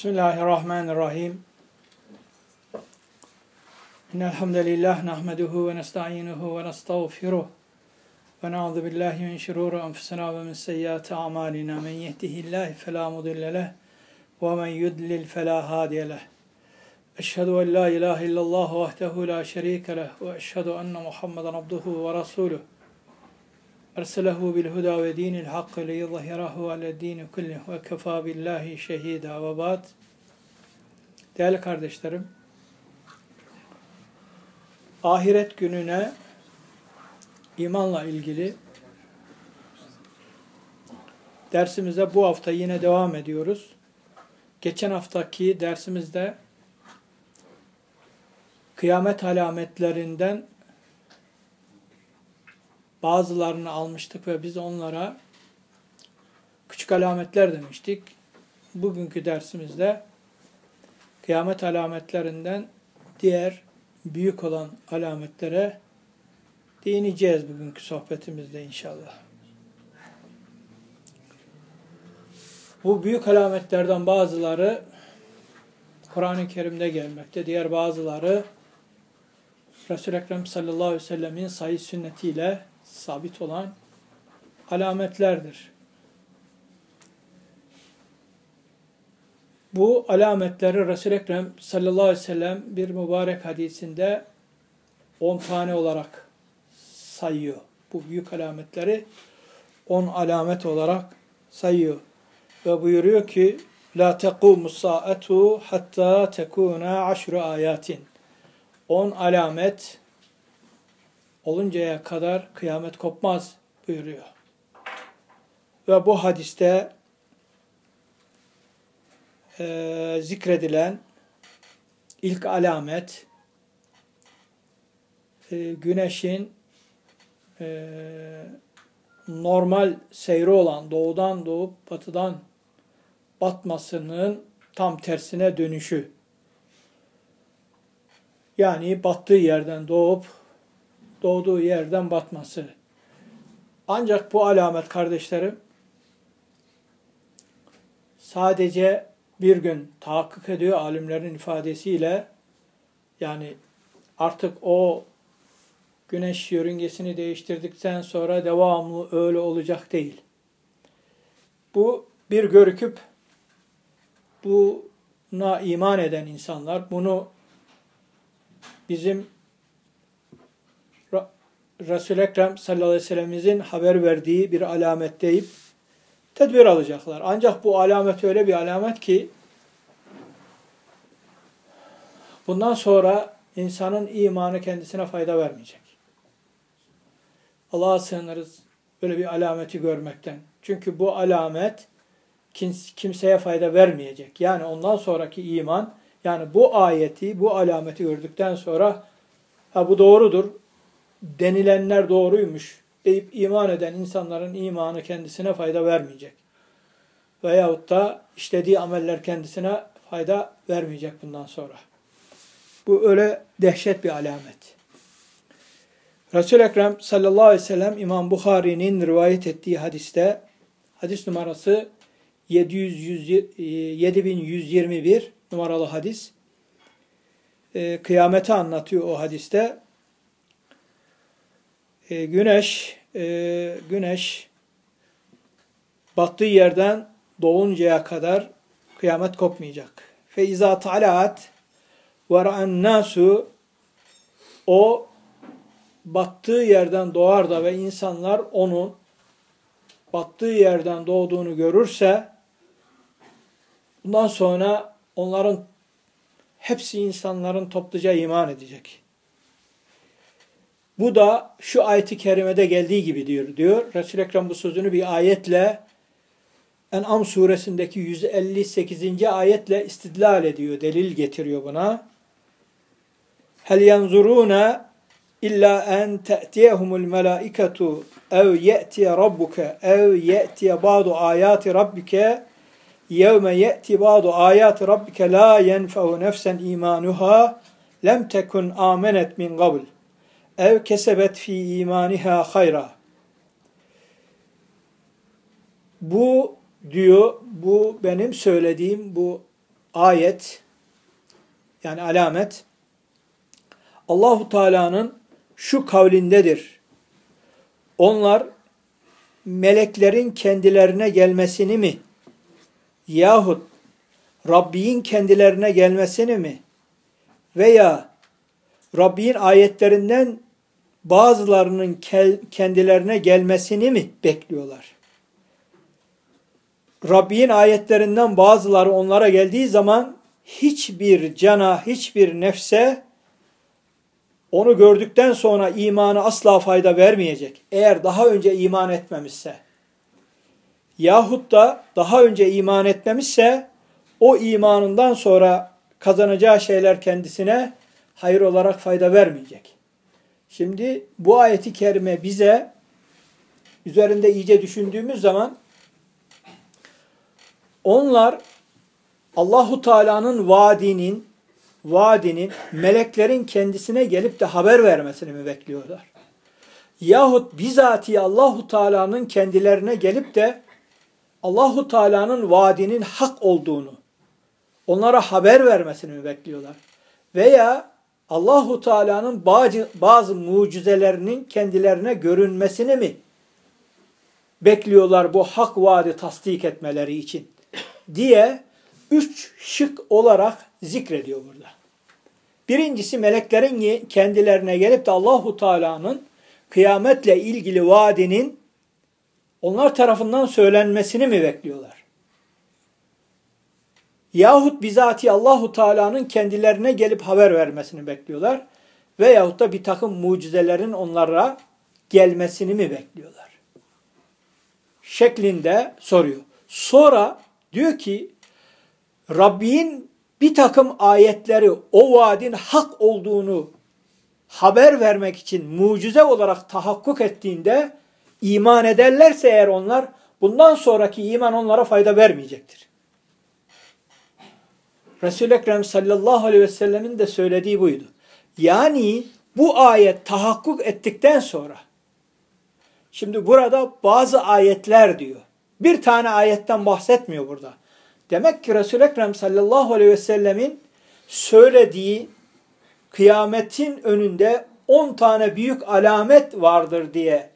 Bismillahirrahmanirrahim. İnnel hamdelellahi nahmeduhu ve nestainuhu ve nestağfiruh. Ve na'udzu billahi min şururi enfusina ve min seyyiati a'malina. Men yehdihillahu fela mudille leh ve men yudlil fela hadiye leh. Eşhedü en la ilahe illallah vahdehu la şerike leh ve eşhedü enne Muhammeden abduhu ve resuluh. Dinil hakkı li yuzhirahu ala dini kullih ve kefa billahi şehida ve ba'd. Değerli kardeşlerim, ahiret gününe imanla ilgili dersimize bu hafta yine devam ediyoruz. Geçen haftaki dersimizde kıyamet alametlerinden bazılarını almıştık ve biz onlara küçük alametler demiştik. Bugünkü dersimizde kıyamet alametlerinden diğer büyük olan alametlere değineceğiz bugünkü sohbetimizde inşallah. Bu büyük alametlerden bazıları Kur'an-ı Kerim'de gelmekte. Diğer bazıları Resul-i Ekrem sallallahu aleyhi ve sellemin sahih sünnetiyle sabit olan alametlerdir. Bu alametleri Resul-i Ekrem sallallahu aleyhi ve sellem bir mübarek hadisinde 10 tane olarak sayıyor. Bu büyük alametleri 10 alamet olarak sayıyor. Ve buyuruyor ki La tekumu sa'atu hatta tekuna aşru ayatin. 10 alamet oluncaya kadar kıyamet kopmaz buyuruyor. Ve bu hadiste e, zikredilen ilk alamet e, güneşin e, normal seyri olan doğudan doğup batıdan batmasının tam tersine dönüşü. Yani battığı yerden doğup doğduğu yerden batması. Ancak bu alamet kardeşlerim sadece bir gün tahakkuk ediyor alimlerin ifadesiyle yani artık o güneş yörüngesini değiştirdikten sonra devamlı öyle olacak değil. Bu bir görüküp buna iman eden insanlar bunu bizim Resul-i Ekrem sallallahu aleyhi ve sellem'imizin haber verdiği bir alamet deyip tedbir alacaklar. Ancak bu alamet öyle bir alamet ki bundan sonra insanın imanı kendisine fayda vermeyecek. Allah'a sığınırız böyle bir alameti görmekten. Çünkü bu alamet kimseye fayda vermeyecek. Yani ondan sonraki iman, yani bu ayeti, bu alameti gördükten sonra ha bu doğrudur, denilenler doğruymuş deyip iman eden insanların imanı kendisine fayda vermeyecek. Veyahut da işlediği ameller kendisine fayda vermeyecek bundan sonra. Bu öyle dehşet bir alamet. Resul-i Ekrem sallallahu aleyhi ve sellem İmam Bukhari'nin rivayet ettiği hadiste hadis numarası 700, 7121 numaralı hadis e, kıyameti anlatıyor o hadiste. E, güneş e, güneş battığı yerden doğuncaya kadar kıyamet kopmayacak. Fe izâ talât ve nâsu o battığı yerden doğar da ve insanlar onun battığı yerden doğduğunu görürse bundan sonra onların hepsi insanların topluca iman edecek. Bu da şu ayeti kerimede geldiği gibi diyor. diyor. Resul-i Ekrem bu sözünü bir ayetle En'am suresindeki 158. ayetle istidlal ediyor. Delil getiriyor buna. Hel yanzuruna illa en te'tiyehumul melaiketu ev ye'tiye rabbuke ev ye'tiye ba'du ayati rabbike yevme ye'ti ba'du ayati rabbike la yenfe'u nefsen imanuha lem tekun amenet min qabl ev kesebet fi imaniha hayra. Bu diyor, bu benim söylediğim bu ayet yani alamet Allahu Teala'nın şu kavlindedir. Onlar meleklerin kendilerine gelmesini mi yahut Rabbin kendilerine gelmesini mi veya Rabbin ayetlerinden bazılarının kendilerine gelmesini mi bekliyorlar? Rabbin ayetlerinden bazıları onlara geldiği zaman hiçbir cana, hiçbir nefse onu gördükten sonra imanı asla fayda vermeyecek. Eğer daha önce iman etmemişse yahut da daha önce iman etmemişse o imanından sonra kazanacağı şeyler kendisine hayır olarak fayda vermeyecek. Şimdi bu ayeti kerime bize üzerinde iyice düşündüğümüz zaman onlar Allahu Teala'nın vaadinin vaadinin meleklerin kendisine gelip de haber vermesini mi bekliyorlar? Yahut bizatihi Allahu Teala'nın kendilerine gelip de Allahu Teala'nın vaadinin hak olduğunu onlara haber vermesini mi bekliyorlar? Veya Allahu Teala'nın bazı, bazı mucizelerinin kendilerine görünmesini mi bekliyorlar bu hak vaadi tasdik etmeleri için diye üç şık olarak zikrediyor burada. Birincisi meleklerin kendilerine gelip de Allahu Teala'nın kıyametle ilgili vaadinin onlar tarafından söylenmesini mi bekliyorlar? Yahut bizati Allahu Teala'nın kendilerine gelip haber vermesini bekliyorlar. Veyahut da bir takım mucizelerin onlara gelmesini mi bekliyorlar? Şeklinde soruyor. Sonra diyor ki Rabbin bir takım ayetleri o vaadin hak olduğunu haber vermek için mucize olarak tahakkuk ettiğinde iman ederlerse eğer onlar bundan sonraki iman onlara fayda vermeyecektir. Resul-i Ekrem sallallahu aleyhi ve sellemin de söylediği buydu. Yani bu ayet tahakkuk ettikten sonra şimdi burada bazı ayetler diyor. Bir tane ayetten bahsetmiyor burada. Demek ki Resul-i Ekrem sallallahu aleyhi ve sellemin söylediği kıyametin önünde 10 tane büyük alamet vardır diye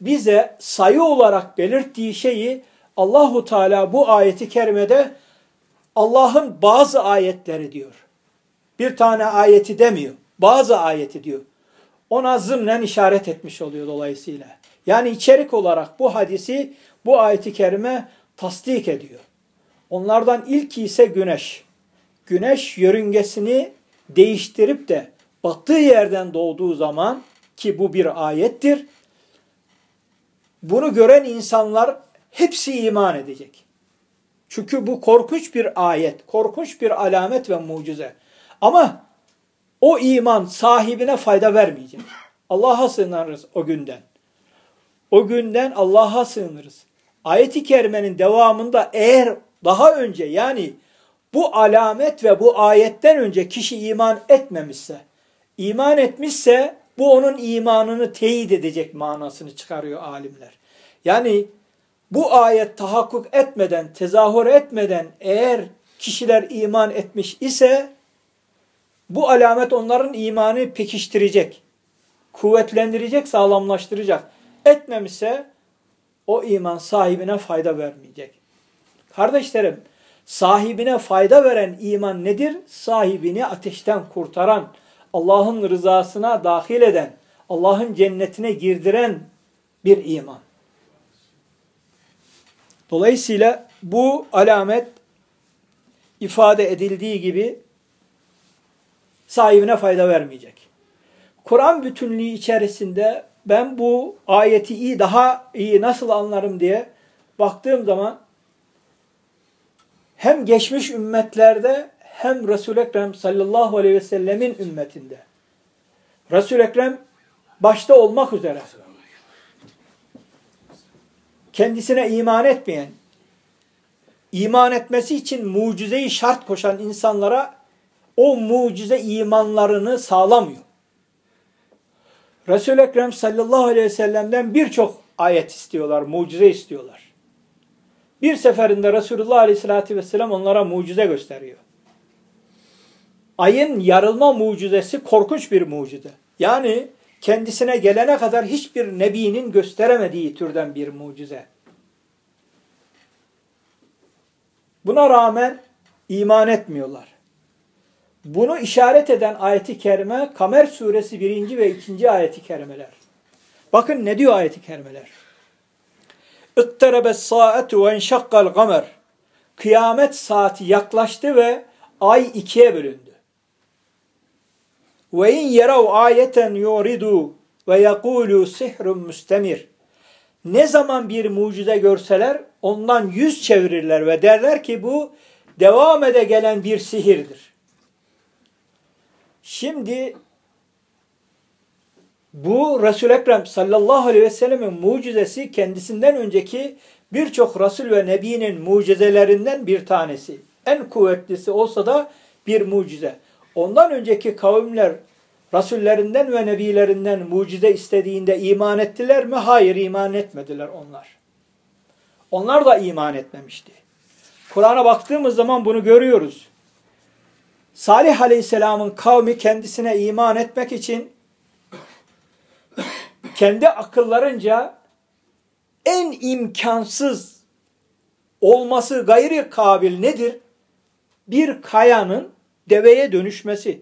bize sayı olarak belirttiği şeyi Allahu Teala bu ayeti kerimede Allah'ın bazı ayetleri diyor. Bir tane ayeti demiyor. Bazı ayeti diyor. Ona zımnen işaret etmiş oluyor dolayısıyla. Yani içerik olarak bu hadisi, bu ayeti kerime tasdik ediyor. Onlardan ilki ise güneş. Güneş yörüngesini değiştirip de battığı yerden doğduğu zaman ki bu bir ayettir. Bunu gören insanlar hepsi iman edecek. Çünkü bu korkunç bir ayet, korkunç bir alamet ve mucize. Ama o iman sahibine fayda vermeyecek. Allah'a sığınırız o günden. O günden Allah'a sığınırız. Ayet-i kerimenin devamında eğer daha önce yani bu alamet ve bu ayetten önce kişi iman etmemişse, iman etmişse bu onun imanını teyit edecek manasını çıkarıyor alimler. Yani bu ayet tahakkuk etmeden, tezahür etmeden eğer kişiler iman etmiş ise bu alamet onların imanı pekiştirecek, kuvvetlendirecek, sağlamlaştıracak. Etmemişse o iman sahibine fayda vermeyecek. Kardeşlerim, sahibine fayda veren iman nedir? Sahibini ateşten kurtaran, Allah'ın rızasına dahil eden, Allah'ın cennetine girdiren bir iman. Dolayısıyla bu alamet ifade edildiği gibi sahibine fayda vermeyecek. Kur'an bütünlüğü içerisinde ben bu ayeti iyi daha iyi nasıl anlarım diye baktığım zaman hem geçmiş ümmetlerde hem Resul-i Ekrem sallallahu aleyhi ve sellemin ümmetinde. Resul-i Ekrem başta olmak üzere kendisine iman etmeyen, iman etmesi için mucizeyi şart koşan insanlara o mucize imanlarını sağlamıyor. Resul-i Ekrem sallallahu aleyhi ve sellem'den birçok ayet istiyorlar, mucize istiyorlar. Bir seferinde Resulullah Aleyhisselatü Vesselam onlara mucize gösteriyor. Ayın yarılma mucizesi korkunç bir mucize. Yani kendisine gelene kadar hiçbir nebinin gösteremediği türden bir mucize. Buna rağmen iman etmiyorlar. Bunu işaret eden ayeti kerime Kamer suresi 1. ve 2. ayeti kerimeler. Bakın ne diyor ayeti kerimeler. Saatu ve enşakkal gamer. Kıyamet saati yaklaştı ve ay ikiye bölündü. Ve in yerav ayeten yuridu ve yekulu sihrun müstemir. Ne zaman bir mucize görseler ondan yüz çevirirler ve derler ki bu devam ede gelen bir sihirdir. Şimdi bu Resul Ekrem sallallahu aleyhi ve sellemin mucizesi kendisinden önceki birçok Resul ve Nebi'nin mucizelerinden bir tanesi. En kuvvetlisi olsa da bir mucize. Ondan önceki kavimler Rasullerinden ve Nebilerinden mucize istediğinde iman ettiler mi? Hayır iman etmediler onlar. Onlar da iman etmemişti. Kur'an'a baktığımız zaman bunu görüyoruz. Salih Aleyhisselam'ın kavmi kendisine iman etmek için kendi akıllarınca en imkansız olması gayri kabil nedir? Bir kayanın deveye dönüşmesi.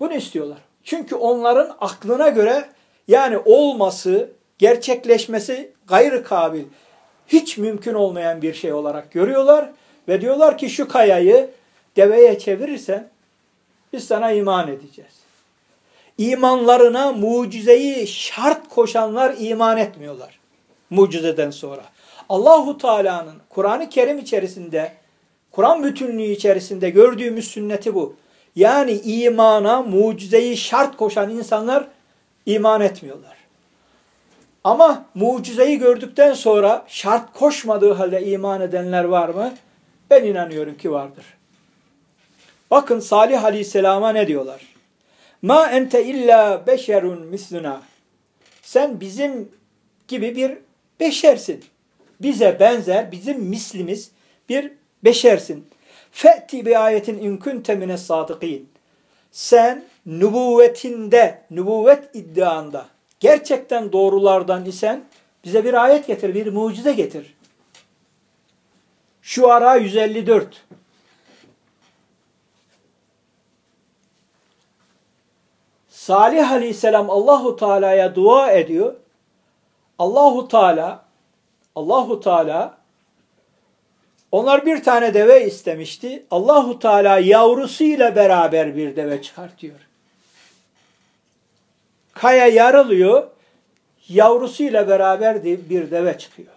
Bunu istiyorlar. Çünkü onların aklına göre yani olması, gerçekleşmesi gayri kabil, hiç mümkün olmayan bir şey olarak görüyorlar ve diyorlar ki şu kayayı deveye çevirirsen biz sana iman edeceğiz. İmanlarına mucizeyi şart koşanlar iman etmiyorlar. Mucizeden sonra. Allahu Teala'nın Kur'an-ı Kerim içerisinde, Kur'an bütünlüğü içerisinde gördüğümüz sünneti bu. Yani imana mucizeyi şart koşan insanlar iman etmiyorlar. Ama mucizeyi gördükten sonra şart koşmadığı halde iman edenler var mı? Ben inanıyorum ki vardır. Bakın Salih Aleyhisselam'a ne diyorlar? Ma ente illa beşerun misluna. Sen bizim gibi bir beşersin. Bize benzer, bizim mislimiz bir beşersin. Fe'ti bi ayetin in kunte mine sadıkîn. Sen nübüvvetinde, nübüvvet iddianda gerçekten doğrulardan isen bize bir ayet getir, bir mucize getir. Şu ara 154. Salih Aleyhisselam Allahu Teala'ya dua ediyor. Allahu Teala Allahu Teala onlar bir tane deve istemişti. Allahu Teala yavrusuyla beraber bir deve çıkartıyor. Kaya yarılıyor. Yavrusuyla beraber bir deve çıkıyor.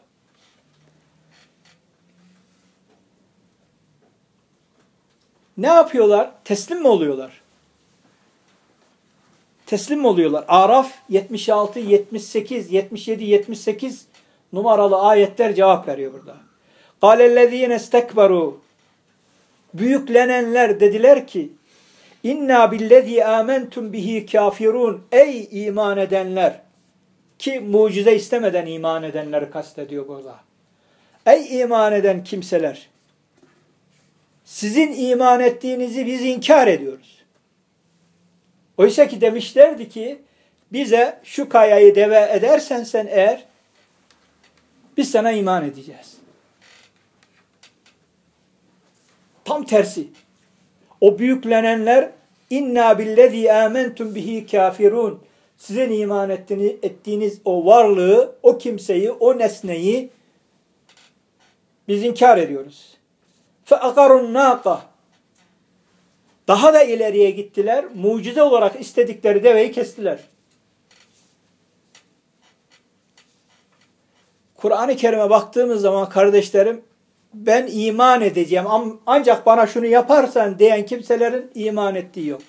Ne yapıyorlar? Teslim mi oluyorlar? Teslim mi oluyorlar? Araf 76, 78, 77, 78 numaralı ayetler cevap veriyor burada. قَالَ estekbaru Büyüklenenler dediler ki İnna billezî âmentum bihi kafirun. Ey iman edenler! Ki mucize istemeden iman edenleri kastediyor burada. Ey iman eden kimseler! Sizin iman ettiğinizi biz inkar ediyoruz. Oysa ki demişlerdi ki bize şu kayayı deve edersen sen eğer biz sana iman edeceğiz. Tam tersi. O büyüklenenler inna billezî âmentum bihi kafirun. Sizin iman ettiğiniz, ettiğiniz o varlığı, o kimseyi, o nesneyi biz inkar ediyoruz. فَاَقَرُ nâqa Daha da ileriye gittiler. Mucize olarak istedikleri deveyi kestiler. Kur'an-ı Kerim'e baktığımız zaman kardeşlerim ben iman edeceğim ancak bana şunu yaparsan diyen kimselerin iman ettiği yok.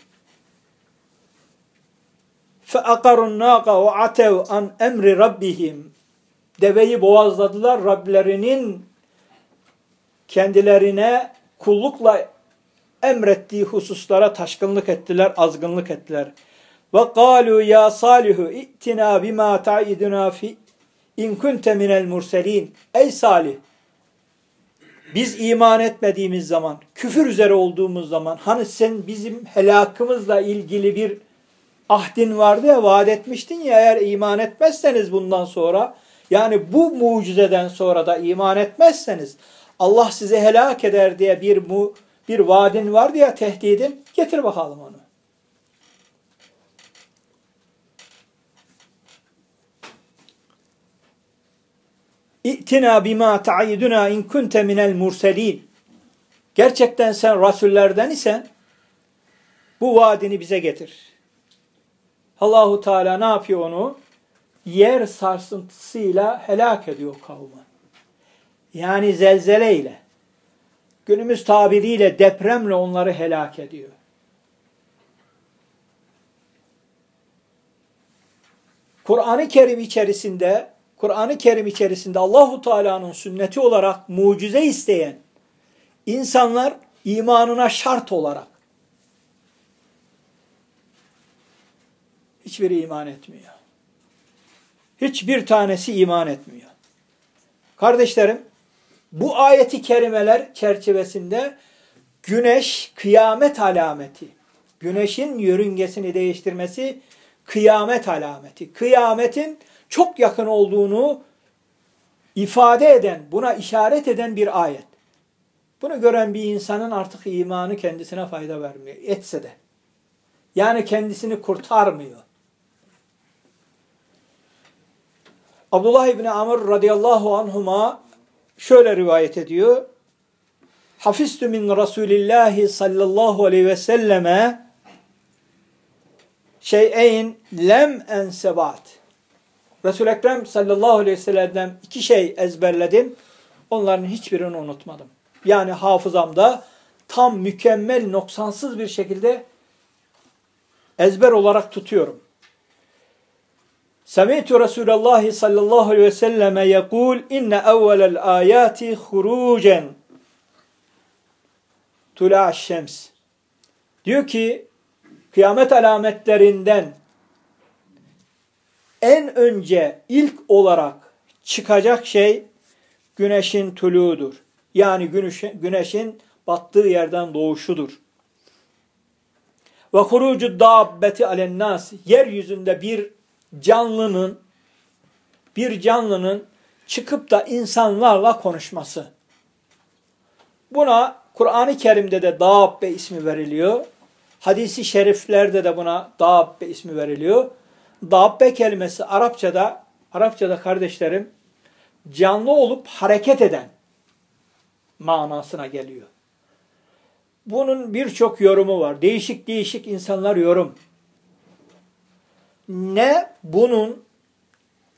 فَاَقَرُ النَّاقَ وَعَتَوْ an emri rabbihim Deveyi boğazladılar Rablerinin kendilerine kullukla emrettiği hususlara taşkınlık ettiler, azgınlık ettiler. Ve kalu ya salihu i'tina bima ta'iduna fi in kunte minel murselin. Ey Salih biz iman etmediğimiz zaman, küfür üzere olduğumuz zaman hani sen bizim helakımızla ilgili bir ahdin vardı ya vaat etmiştin ya eğer iman etmezseniz bundan sonra yani bu mucizeden sonra da iman etmezseniz Allah sizi helak eder diye bir mu, bir vaadin vardı ya tehdidin getir bakalım onu. İ'tina bima ta'iduna in kunte minel murselin. Gerçekten sen rasullerden isen bu vaadini bize getir. Allahu Teala ne yapıyor onu? Yer sarsıntısıyla helak ediyor kavmi. Yani zelzeleyle. Günümüz tabiriyle depremle onları helak ediyor. Kur'an-ı Kerim içerisinde Kur'an-ı Kerim içerisinde Allahu Teala'nın sünneti olarak mucize isteyen insanlar imanına şart olarak hiçbiri iman etmiyor. Hiçbir tanesi iman etmiyor. Kardeşlerim, bu ayeti kerimeler çerçevesinde güneş kıyamet alameti. Güneşin yörüngesini değiştirmesi kıyamet alameti. Kıyametin çok yakın olduğunu ifade eden, buna işaret eden bir ayet. Bunu gören bir insanın artık imanı kendisine fayda vermiyor. Etse de. Yani kendisini kurtarmıyor. Abdullah İbni Amr radıyallahu anhuma şöyle rivayet ediyor. Hafistü min Resulillahi sallallahu aleyhi ve selleme şeyeyn lem ensebat. Resul-i Ekrem sallallahu aleyhi ve sellem'den iki şey ezberledim. Onların hiçbirini unutmadım. Yani hafızamda tam mükemmel, noksansız bir şekilde ezber olarak tutuyorum. Semi'tu Resulullah sallallahu aleyhi ve selleme yekul inne evvelel ayati hurucen tula şems. Diyor ki kıyamet alametlerinden en önce ilk olarak çıkacak şey güneşin tuluğudur. Yani güneşin, güneşin battığı yerden doğuşudur. Ve hurucu dabbeti alennas yeryüzünde bir canlının bir canlının çıkıp da insanlarla konuşması. Buna Kur'an-ı Kerim'de de Dabbe ismi veriliyor. Hadisi şeriflerde de buna Dabbe ismi veriliyor. Dabbe kelimesi Arapçada Arapçada kardeşlerim canlı olup hareket eden manasına geliyor. Bunun birçok yorumu var. Değişik değişik insanlar yorum ne bunun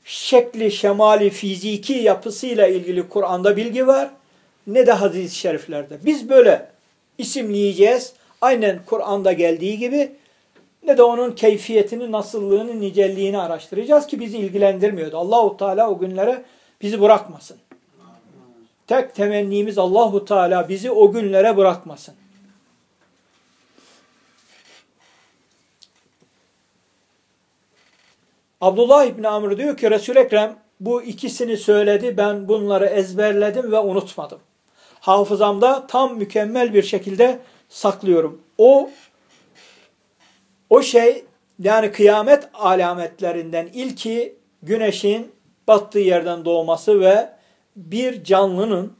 şekli, şemali, fiziki yapısıyla ilgili Kur'an'da bilgi var ne de hadis-i şeriflerde. Biz böyle isimleyeceğiz. Aynen Kur'an'da geldiği gibi ne de onun keyfiyetini, nasıllığını, nicelliğini araştıracağız ki bizi ilgilendirmiyordu. Allahu Teala o günlere bizi bırakmasın. Tek temennimiz Allahu Teala bizi o günlere bırakmasın. Abdullah İbni Amr diyor ki Resul-i Ekrem bu ikisini söyledi ben bunları ezberledim ve unutmadım. Hafızamda tam mükemmel bir şekilde saklıyorum. O o şey yani kıyamet alametlerinden ilki güneşin battığı yerden doğması ve bir canlının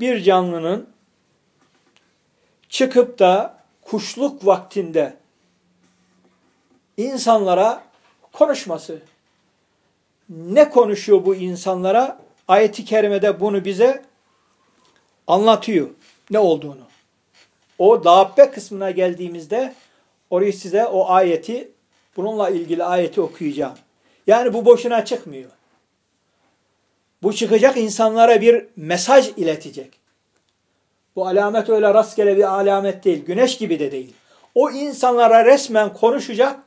bir canlının çıkıp da kuşluk vaktinde insanlara konuşması. Ne konuşuyor bu insanlara? Ayet-i kerimede bunu bize anlatıyor. Ne olduğunu. O Dabbe kısmına geldiğimizde orayı size o ayeti bununla ilgili ayeti okuyacağım. Yani bu boşuna çıkmıyor. Bu çıkacak insanlara bir mesaj iletecek. Bu alamet öyle rastgele bir alamet değil. Güneş gibi de değil. O insanlara resmen konuşacak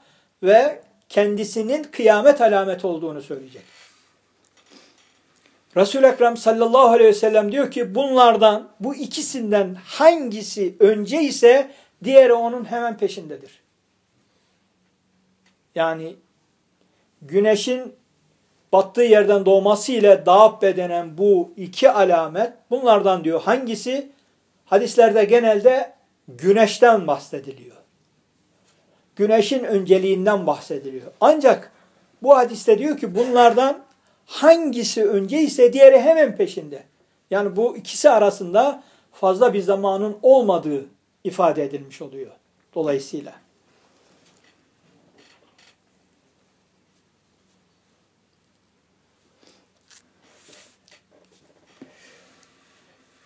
ve kendisinin kıyamet alamet olduğunu söyleyecek. Resul-i Ekrem sallallahu aleyhi ve sellem diyor ki bunlardan bu ikisinden hangisi önce ise diğeri onun hemen peşindedir. Yani güneşin battığı yerden doğması ile dabbe denen bu iki alamet bunlardan diyor hangisi? Hadislerde genelde güneşten bahsediliyor. Güneşin önceliğinden bahsediliyor. Ancak bu hadiste diyor ki bunlardan hangisi önce ise diğeri hemen peşinde. Yani bu ikisi arasında fazla bir zamanın olmadığı ifade edilmiş oluyor dolayısıyla.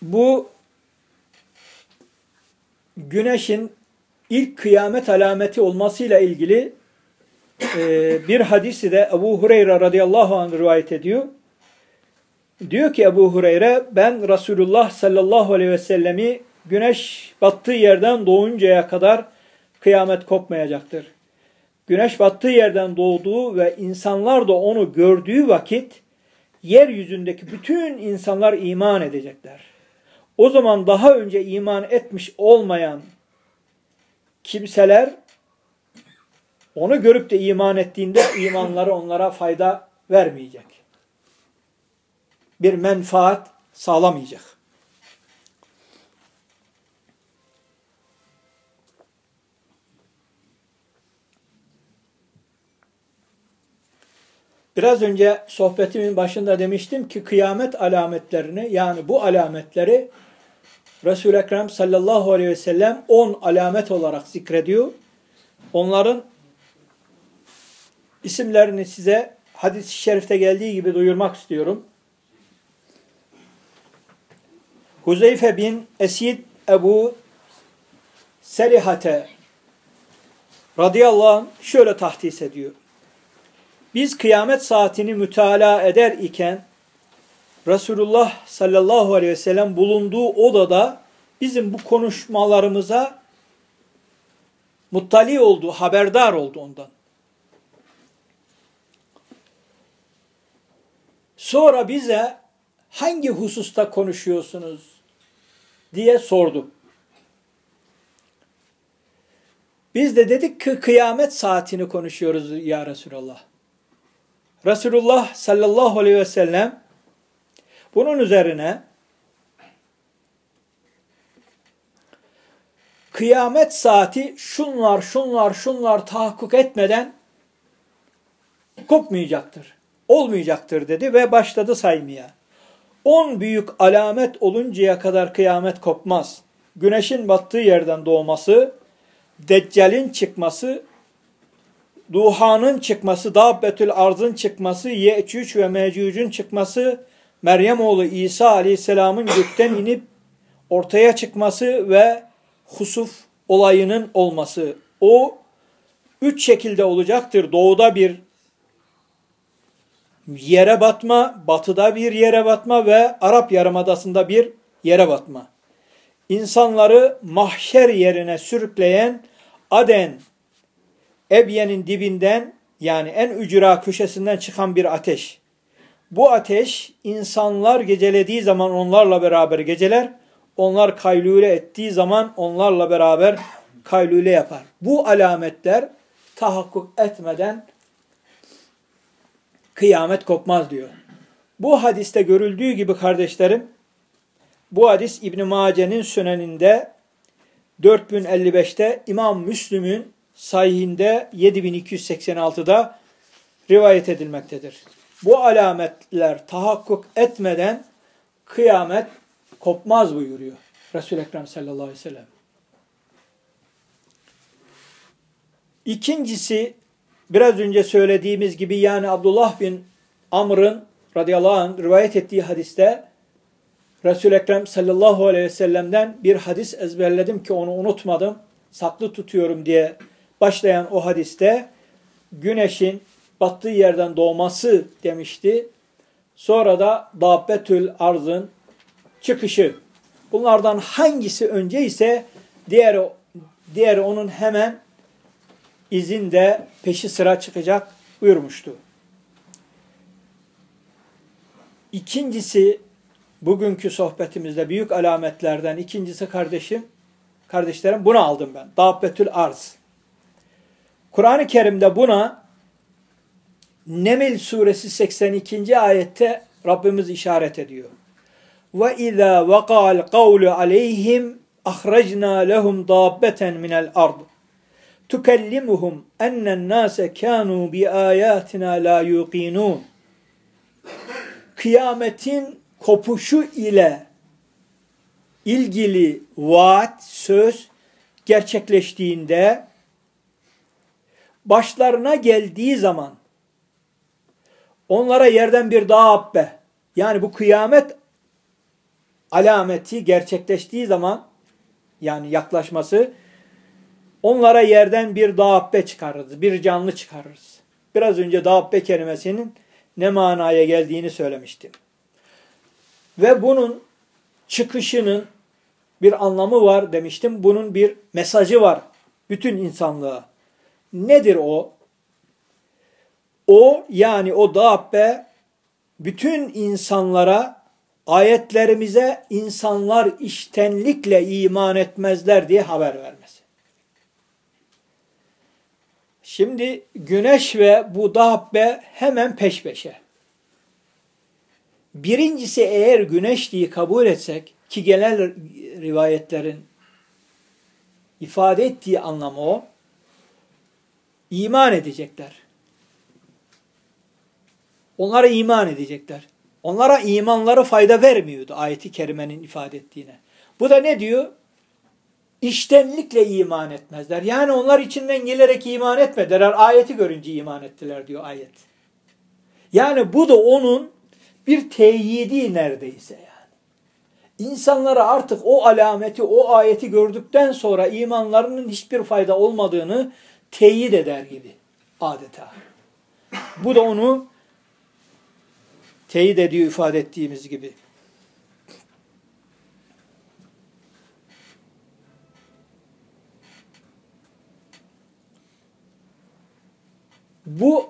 Bu güneşin ilk kıyamet alameti olmasıyla ilgili e, bir hadisi de Ebu Hureyre radıyallahu anh rivayet ediyor. Diyor ki Ebu Hureyre ben Resulullah sallallahu aleyhi ve sellemi güneş battığı yerden doğuncaya kadar kıyamet kopmayacaktır. Güneş battığı yerden doğduğu ve insanlar da onu gördüğü vakit yeryüzündeki bütün insanlar iman edecekler. O zaman daha önce iman etmiş olmayan kimseler onu görüp de iman ettiğinde imanları onlara fayda vermeyecek. Bir menfaat sağlamayacak. Biraz önce sohbetimin başında demiştim ki kıyamet alametlerini yani bu alametleri Resul-i Ekrem sallallahu aleyhi ve sellem 10 alamet olarak zikrediyor. Onların isimlerini size hadis-i şerifte geldiği gibi duyurmak istiyorum. Huzeyfe bin Esid Ebu Selihate radıyallahu anh şöyle tahdis ediyor. Biz kıyamet saatini mütalaa eder iken Resulullah sallallahu aleyhi ve sellem bulunduğu odada bizim bu konuşmalarımıza muttali oldu, haberdar oldu ondan. Sonra bize hangi hususta konuşuyorsunuz diye sordu. Biz de dedik ki kıyamet saatini konuşuyoruz ya Resulallah. Resulullah sallallahu aleyhi ve sellem bunun üzerine kıyamet saati şunlar şunlar şunlar tahakkuk etmeden kopmayacaktır. Olmayacaktır dedi ve başladı saymaya. On büyük alamet oluncaya kadar kıyamet kopmaz. Güneşin battığı yerden doğması, Deccal'in çıkması, Duhan'ın çıkması, Dabbetül Arz'ın çıkması, Ye'cüc ve Mecüc'ün çıkması, Meryem oğlu İsa Aleyhisselam'ın gökten inip ortaya çıkması ve husuf olayının olması. O üç şekilde olacaktır. Doğuda bir yere batma, batıda bir yere batma ve Arap Yarımadası'nda bir yere batma. İnsanları mahşer yerine sürükleyen Aden, Ebye'nin dibinden yani en ücra köşesinden çıkan bir ateş. Bu ateş insanlar gecelediği zaman onlarla beraber geceler, onlar kaylule ettiği zaman onlarla beraber kaylule yapar. Bu alametler tahakkuk etmeden kıyamet kopmaz diyor. Bu hadiste görüldüğü gibi kardeşlerim, bu hadis İbn Mace'nin söneninde 4055'te İmam Müslüm'ün sahihinde 7286'da rivayet edilmektedir. Bu alametler tahakkuk etmeden kıyamet kopmaz buyuruyor Resul-i Ekrem sallallahu aleyhi ve sellem. İkincisi biraz önce söylediğimiz gibi yani Abdullah bin Amr'ın radıyallahu anh rivayet ettiği hadiste Resul-i Ekrem sallallahu aleyhi ve sellem'den bir hadis ezberledim ki onu unutmadım. Saklı tutuyorum diye başlayan o hadiste güneşin battığı yerden doğması demişti. Sonra da Dabbetül Arz'ın çıkışı. Bunlardan hangisi önce ise diğer diğer onun hemen izinde peşi sıra çıkacak buyurmuştu. İkincisi bugünkü sohbetimizde büyük alametlerden ikincisi kardeşim, kardeşlerim bunu aldım ben. Dabbetül arz. Kur'an-ı Kerim'de buna Neml suresi 82. ayette Rabbimiz işaret ediyor. Ve izâ vaka'al kavlu aleyhim ahrajna lehum dabbeten minel ard. Tukellimuhum ennen nase kânû bi âyâtina la yuqinûn. Kıyametin kopuşu ile ilgili vaat, söz gerçekleştiğinde başlarına geldiği zaman onlara yerden bir dabbe yani bu kıyamet alameti gerçekleştiği zaman yani yaklaşması onlara yerden bir dabbe çıkarırız. Bir canlı çıkarırız. Biraz önce dabbe kelimesinin ne manaya geldiğini söylemiştim. Ve bunun çıkışının bir anlamı var demiştim. Bunun bir mesajı var bütün insanlığa. Nedir o? O yani o dabbe bütün insanlara ayetlerimize insanlar iştenlikle iman etmezler diye haber vermesi. Şimdi güneş ve bu dabbe hemen peş peşe. Birincisi eğer güneş diye kabul etsek ki genel rivayetlerin ifade ettiği anlamı o, iman edecekler. Onlara iman edecekler. Onlara imanları fayda vermiyordu ayeti kerimenin ifade ettiğine. Bu da ne diyor? İştenlikle iman etmezler. Yani onlar içinden gelerek iman etmediler. Ayeti görünce iman ettiler diyor ayet. Yani bu da onun bir teyidi neredeyse yani. İnsanlara artık o alameti, o ayeti gördükten sonra imanlarının hiçbir fayda olmadığını teyit eder gibi adeta. Bu da onu teyit ediyor ifade ettiğimiz gibi. Bu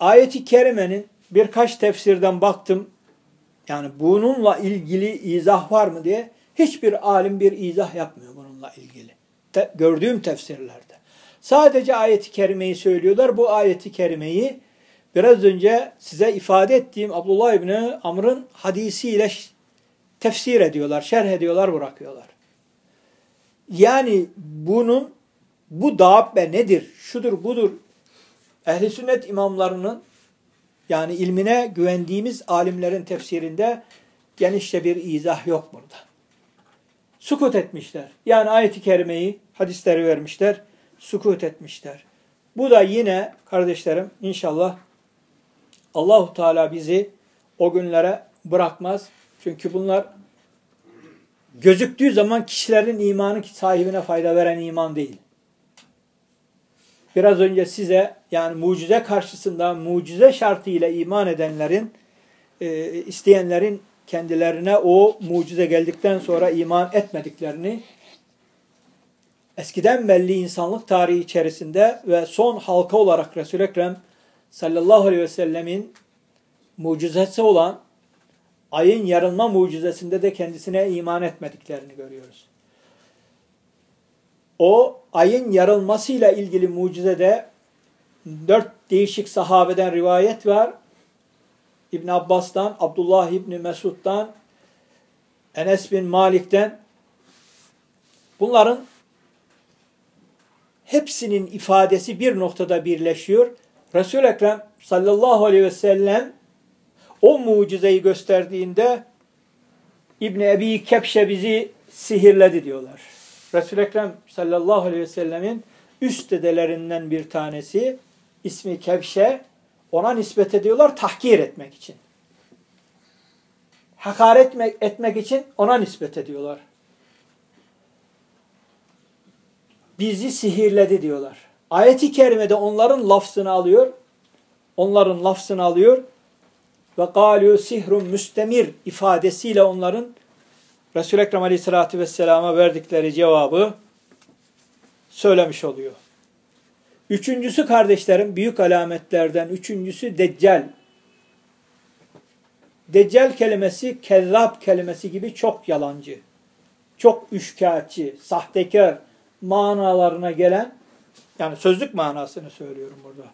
ayeti kerimenin birkaç tefsirden baktım. Yani bununla ilgili izah var mı diye hiçbir alim bir izah yapmıyor bununla ilgili. Te, gördüğüm tefsirlerde. Sadece ayeti kerimeyi söylüyorlar. Bu ayeti kerimeyi biraz önce size ifade ettiğim Abdullah İbni Amr'ın hadisiyle tefsir ediyorlar, şerh ediyorlar, bırakıyorlar. Yani bunun bu dabbe nedir, şudur budur ehli sünnet imamlarının yani ilmine güvendiğimiz alimlerin tefsirinde genişçe bir izah yok burada. Sukut etmişler. Yani ayeti kerimeyi, hadisleri vermişler, sukut etmişler. Bu da yine kardeşlerim inşallah Allahu Teala bizi o günlere bırakmaz. Çünkü bunlar gözüktüğü zaman kişilerin imanı sahibine fayda veren iman değil. Biraz önce size yani mucize karşısında mucize şartıyla iman edenlerin, e, isteyenlerin kendilerine o mucize geldikten sonra iman etmediklerini eskiden belli insanlık tarihi içerisinde ve son halka olarak Resul-i Ekrem sallallahu aleyhi ve sellemin mucizesi olan ayın yarılma mucizesinde de kendisine iman etmediklerini görüyoruz. O ayın yarılmasıyla ilgili mucizede dört değişik sahabeden rivayet var. İbn Abbas'tan, Abdullah İbni Mesud'dan, Enes bin Malik'ten bunların hepsinin ifadesi bir noktada birleşiyor. Resul-i Ekrem sallallahu aleyhi ve sellem o mucizeyi gösterdiğinde İbni Ebi Kepşe bizi sihirledi diyorlar. Resul-i Ekrem sallallahu aleyhi ve sellemin üst dedelerinden bir tanesi ismi Kevşe ona nispet ediyorlar tahkir etmek için. Hakaret etmek için ona nispet ediyorlar. Bizi sihirledi diyorlar. Ayeti kerimede onların lafzını alıyor. Onların lafzını alıyor. Ve galû sihrun müstemir ifadesiyle onların Resul-i Ekrem Aleyhisselatü Vesselam'a verdikleri cevabı söylemiş oluyor. Üçüncüsü kardeşlerim büyük alametlerden üçüncüsü Deccal. Deccal kelimesi kezzab kelimesi gibi çok yalancı, çok üçkağıtçı, sahtekar manalarına gelen yani sözlük manasını söylüyorum burada.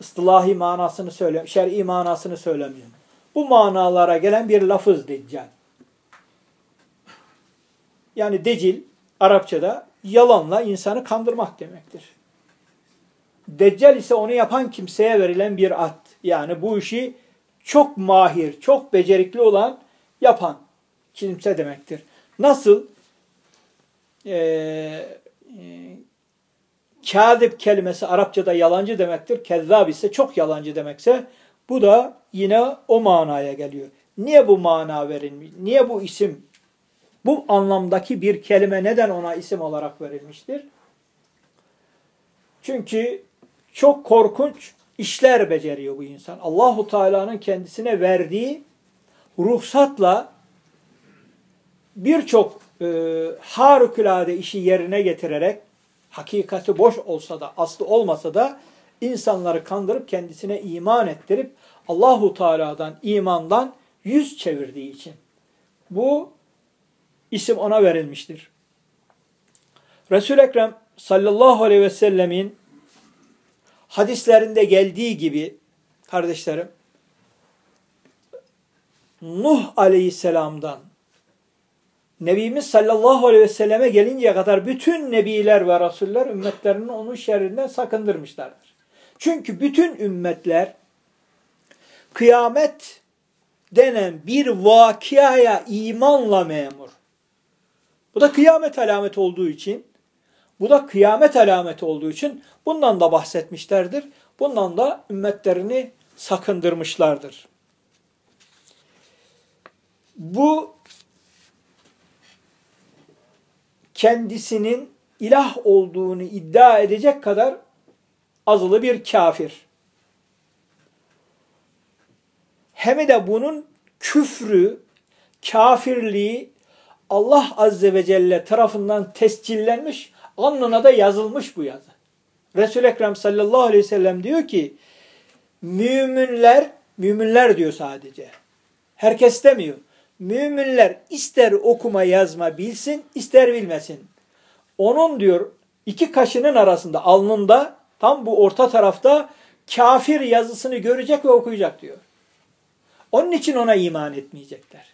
ıstılahi manasını söyle, şer'i manasını söylemiyorum. Bu manalara gelen bir lafız deccal. Yani decil Arapçada yalanla insanı kandırmak demektir. Deccal ise onu yapan kimseye verilen bir ad. Yani bu işi çok mahir, çok becerikli olan yapan kimse demektir. Nasıl e, e, kâzip kelimesi Arapçada yalancı demektir. Kezzab ise çok yalancı demekse bu da yine o manaya geliyor. Niye bu mana verilmiş? Niye bu isim bu anlamdaki bir kelime neden ona isim olarak verilmiştir? Çünkü çok korkunç işler beceriyor bu insan. Allahu Teala'nın kendisine verdiği ruhsatla birçok e, harikulade işi yerine getirerek hakikati boş olsa da aslı olmasa da insanları kandırıp kendisine iman ettirip Allahu Teala'dan imandan yüz çevirdiği için bu isim ona verilmiştir. Resul Ekrem sallallahu aleyhi ve sellemin hadislerinde geldiği gibi kardeşlerim Nuh aleyhisselamdan Nebimiz sallallahu aleyhi ve selleme gelinceye kadar bütün nebiler ve rasuller ümmetlerini onun şerrinden sakındırmışlardır. Çünkü bütün ümmetler kıyamet denen bir vakıaya imanla memur. Bu da kıyamet alameti olduğu için bu da kıyamet alameti olduğu için bundan da bahsetmişlerdir. Bundan da ümmetlerini sakındırmışlardır. Bu kendisinin ilah olduğunu iddia edecek kadar azılı bir kafir. Hem de bunun küfrü, kafirliği Allah Azze ve Celle tarafından tescillenmiş, alnına da yazılmış bu yazı. Resul-i Ekrem sallallahu aleyhi ve sellem diyor ki, müminler, müminler diyor sadece. Herkes demiyor. Müminler ister okuma yazma bilsin, ister bilmesin. Onun diyor iki kaşının arasında, alnında, tam bu orta tarafta kafir yazısını görecek ve okuyacak diyor. Onun için ona iman etmeyecekler.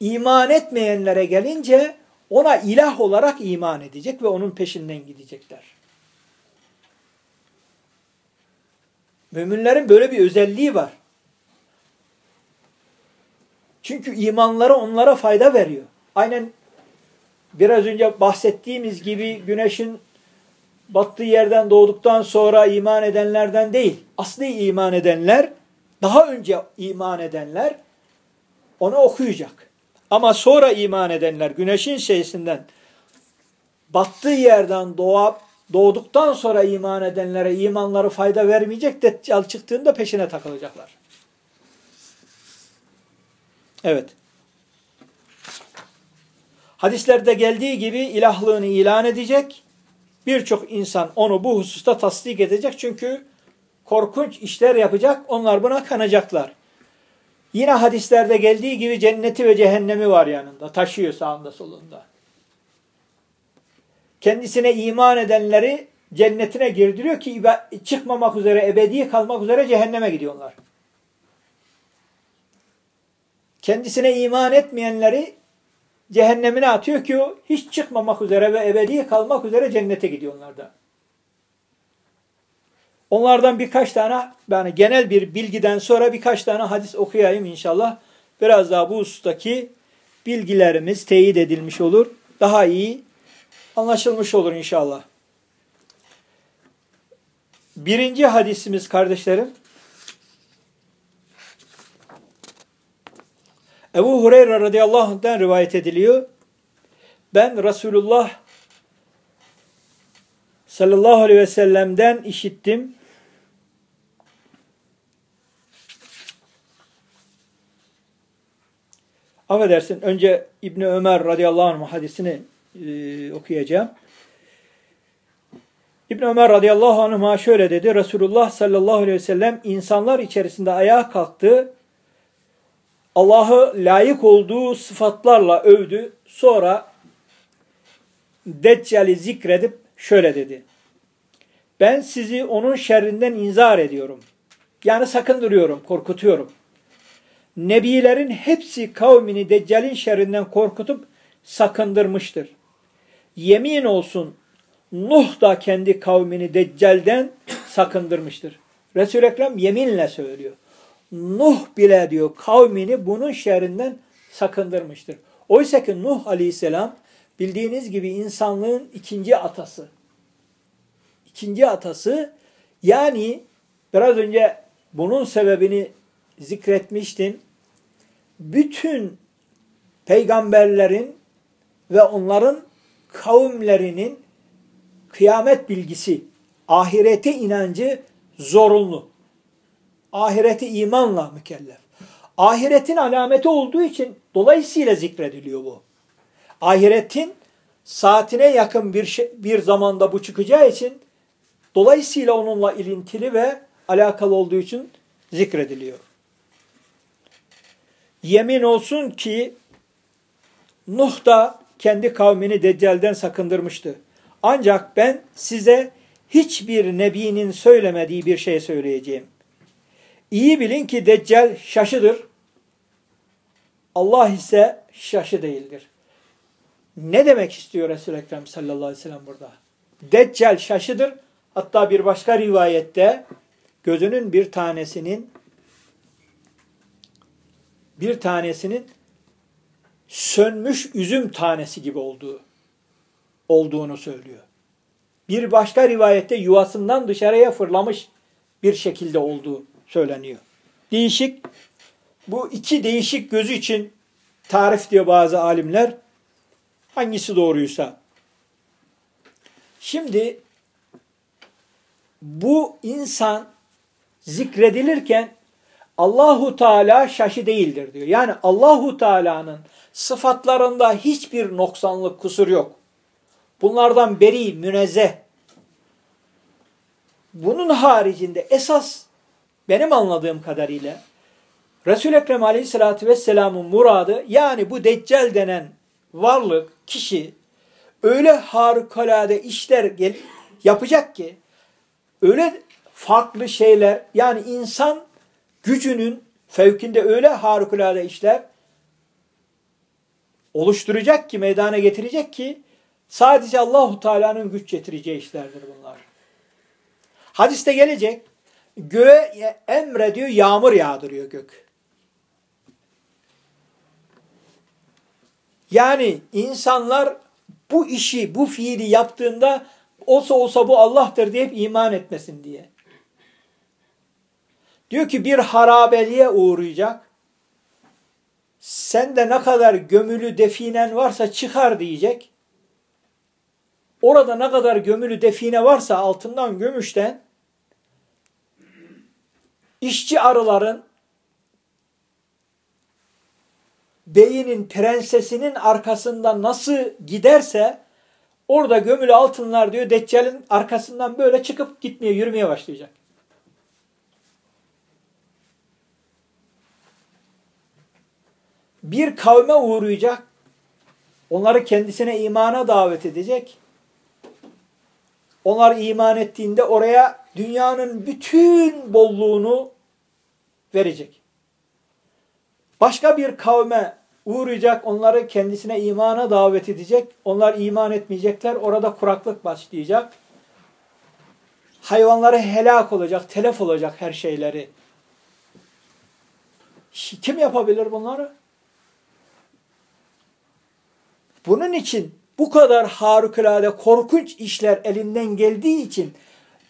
İman etmeyenlere gelince ona ilah olarak iman edecek ve onun peşinden gidecekler. Müminlerin böyle bir özelliği var. Çünkü imanları onlara fayda veriyor. Aynen biraz önce bahsettiğimiz gibi güneşin battığı yerden doğduktan sonra iman edenlerden değil. Asli iman edenler, daha önce iman edenler onu okuyacak. Ama sonra iman edenler güneşin şeysinden battığı yerden doğup doğduktan sonra iman edenlere imanları fayda vermeyecek. Deccal çıktığında peşine takılacaklar. Evet. Hadislerde geldiği gibi ilahlığını ilan edecek. Birçok insan onu bu hususta tasdik edecek. Çünkü korkunç işler yapacak. Onlar buna kanacaklar. Yine hadislerde geldiği gibi cenneti ve cehennemi var yanında. Taşıyor sağında solunda. Kendisine iman edenleri cennetine girdiriyor ki çıkmamak üzere, ebedi kalmak üzere cehenneme gidiyorlar. Kendisine iman etmeyenleri cehennemine atıyor ki o hiç çıkmamak üzere ve ebedi kalmak üzere cennete gidiyorlar da. Onlardan birkaç tane yani genel bir bilgiden sonra birkaç tane hadis okuyayım inşallah. Biraz daha bu ustaki bilgilerimiz teyit edilmiş olur. Daha iyi anlaşılmış olur inşallah. Birinci hadisimiz kardeşlerim. Ebu Hureyre radıyallahu anh'den rivayet ediliyor. Ben Resulullah sallallahu aleyhi ve sellem'den işittim. Affedersin önce İbni Ömer radıyallahu anh hadisini e, okuyacağım. İbn Ömer radıyallahu anh'a şöyle dedi. Resulullah sallallahu aleyhi ve sellem insanlar içerisinde ayağa kalktı. Allah'ı layık olduğu sıfatlarla övdü. Sonra Deccal'i zikredip şöyle dedi. ben sizi onun şerrinden inzar ediyorum. Yani sakındırıyorum, korkutuyorum. Nebilerin hepsi kavmini Deccal'in şerrinden korkutup sakındırmıştır. Yemin olsun Nuh da kendi kavmini Deccal'den sakındırmıştır. Resul-i Ekrem yeminle söylüyor. Nuh bile diyor kavmini bunun şerrinden sakındırmıştır. Oysa ki Nuh aleyhisselam bildiğiniz gibi insanlığın ikinci atası. İkinci atası yani biraz önce bunun sebebini zikretmiştim. Bütün peygamberlerin ve onların kavimlerinin kıyamet bilgisi, ahirete inancı zorunlu. Ahireti imanla mükellef. Ahiretin alameti olduğu için dolayısıyla zikrediliyor bu. Ahiretin saatine yakın bir şey, bir zamanda bu çıkacağı için dolayısıyla onunla ilintili ve alakalı olduğu için zikrediliyor. Yemin olsun ki Nuh da kendi kavmini Deccal'den sakındırmıştı. Ancak ben size hiçbir nebinin söylemediği bir şey söyleyeceğim. İyi bilin ki Deccal şaşıdır. Allah ise şaşı değildir. Ne demek istiyor Resul-i Ekrem sallallahu aleyhi ve sellem burada? Deccal şaşıdır. Hatta bir başka rivayette gözünün bir tanesinin bir tanesinin sönmüş üzüm tanesi gibi olduğu olduğunu söylüyor. Bir başka rivayette yuvasından dışarıya fırlamış bir şekilde olduğu söyleniyor. Değişik bu iki değişik gözü için tarif diyor bazı alimler. Hangisi doğruysa. Şimdi bu insan zikredilirken Allahu Teala şaşı değildir diyor. Yani Allahu Teala'nın sıfatlarında hiçbir noksanlık, kusur yok. Bunlardan beri, münezzeh. Bunun haricinde esas benim anladığım kadarıyla Resul-i Ekrem Aleyhisselatü Vesselam'ın muradı yani bu Deccal denen varlık, kişi öyle harikulade işler yapacak ki öyle farklı şeyler yani insan gücünün fevkinde öyle harikulade işler oluşturacak ki meydana getirecek ki sadece Allahu Teala'nın güç getireceği işlerdir bunlar. Hadiste gelecek göğe emrediyor yağmur yağdırıyor gök. Yani insanlar bu işi, bu fiili yaptığında olsa olsa bu Allah'tır deyip iman etmesin diye. Diyor ki bir harabeliğe uğrayacak. Sen de ne kadar gömülü definen varsa çıkar diyecek. Orada ne kadar gömülü define varsa altından gümüşten işçi arıların beyinin prensesinin arkasından nasıl giderse orada gömülü altınlar diyor Deccal'in arkasından böyle çıkıp gitmeye yürümeye başlayacak. Bir kavme uğrayacak. Onları kendisine imana davet edecek. Onlar iman ettiğinde oraya dünyanın bütün bolluğunu verecek. Başka bir kavme uğrayacak, onları kendisine imana davet edecek. Onlar iman etmeyecekler, orada kuraklık başlayacak. Hayvanları helak olacak, telef olacak her şeyleri. Kim yapabilir bunları? Bunun için bu kadar harikulade korkunç işler elinden geldiği için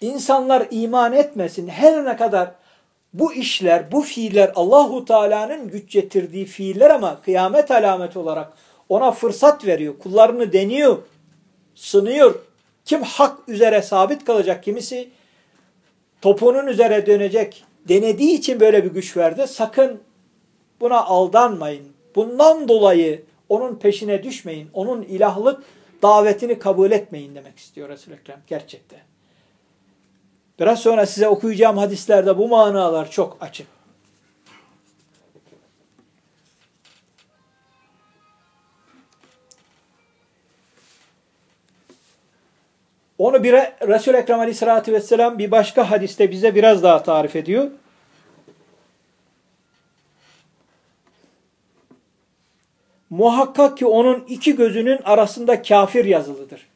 insanlar iman etmesin. Her ne kadar bu işler, bu fiiller Allahu Teala'nın güç getirdiği fiiller ama kıyamet alameti olarak ona fırsat veriyor. Kullarını deniyor, sınıyor. Kim hak üzere sabit kalacak, kimisi topunun üzere dönecek. Denediği için böyle bir güç verdi. Sakın buna aldanmayın. Bundan dolayı onun peşine düşmeyin. Onun ilahlık davetini kabul etmeyin demek istiyor Resul-i Ekrem gerçekten. Biraz sonra size okuyacağım hadislerde bu manalar çok açık. Onu bir Resul-i Ekrem Aleyhisselatü Vesselam bir başka hadiste bize biraz daha tarif ediyor. Muhakkak ki onun iki gözünün arasında kafir yazılıdır.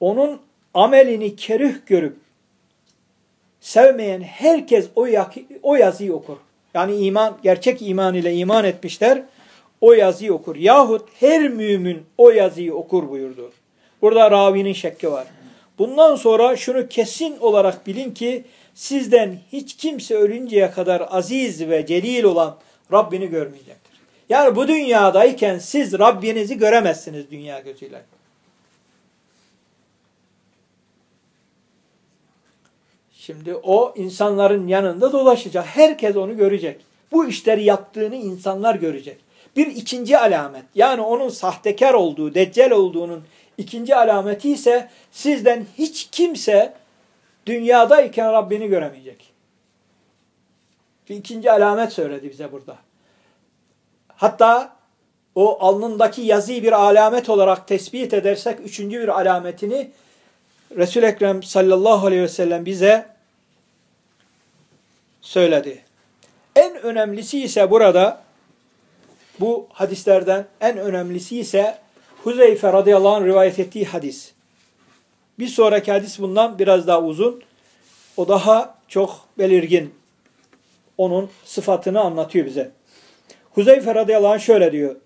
Onun amelini kerih görüp sevmeyen herkes o, o yazıyı okur. Yani iman, gerçek iman ile iman etmişler o yazıyı okur. Yahut her mümin o yazıyı okur buyurdu. Burada ravinin şekki var. Bundan sonra şunu kesin olarak bilin ki sizden hiç kimse ölünceye kadar aziz ve celil olan Rabbini görmeyecektir. Yani bu dünyadayken siz Rabbinizi göremezsiniz dünya gözüyle. Şimdi o insanların yanında dolaşacak. Herkes onu görecek. Bu işleri yaptığını insanlar görecek. Bir ikinci alamet yani onun sahtekar olduğu, deccal olduğunun ikinci alameti ise sizden hiç kimse dünyadayken Rabbini göremeyecek. Bir ikinci alamet söyledi bize burada. Hatta o alnındaki yazıyı bir alamet olarak tespit edersek üçüncü bir alametini Resul-i Ekrem sallallahu aleyhi ve sellem bize söyledi. En önemlisi ise burada bu hadislerden en önemlisi ise Huzeyfe radıyallahu anh rivayet ettiği hadis. Bir sonraki hadis bundan biraz daha uzun. O daha çok belirgin. Onun sıfatını anlatıyor bize. Huzeyfe radıyallahu anh şöyle diyor.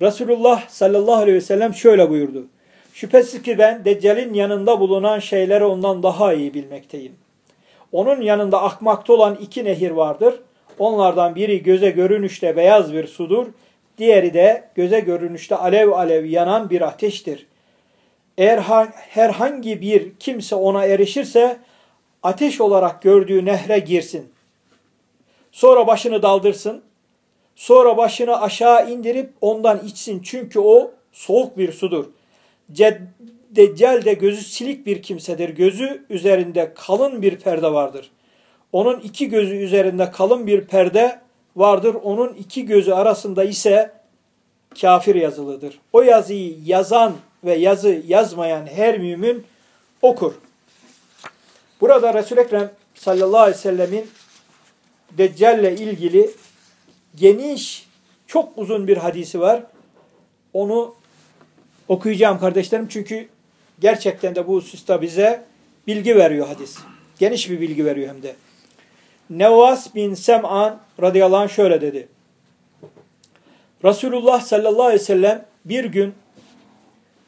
Resulullah sallallahu aleyhi ve sellem şöyle buyurdu. Şüphesiz ki ben Deccal'in yanında bulunan şeyleri ondan daha iyi bilmekteyim. Onun yanında akmakta olan iki nehir vardır. Onlardan biri göze görünüşte beyaz bir sudur. Diğeri de göze görünüşte alev alev yanan bir ateştir. Eğer herhangi bir kimse ona erişirse ateş olarak gördüğü nehre girsin. Sonra başını daldırsın. Sonra başını aşağı indirip ondan içsin. Çünkü o soğuk bir sudur. Deccal de gözü silik bir kimsedir. Gözü üzerinde kalın bir perde vardır. Onun iki gözü üzerinde kalın bir perde vardır. Onun iki gözü arasında ise kafir yazılıdır. O yazıyı yazan ve yazı yazmayan her mümin okur. Burada Resul-i Ekrem sallallahu aleyhi ve sellemin Deccal ilgili geniş, çok uzun bir hadisi var. Onu okuyacağım kardeşlerim çünkü gerçekten de bu hususta bize bilgi veriyor hadis. Geniş bir bilgi veriyor hem de. Nevas bin Sem'an radıyallahu anh şöyle dedi. Resulullah sallallahu aleyhi ve sellem bir gün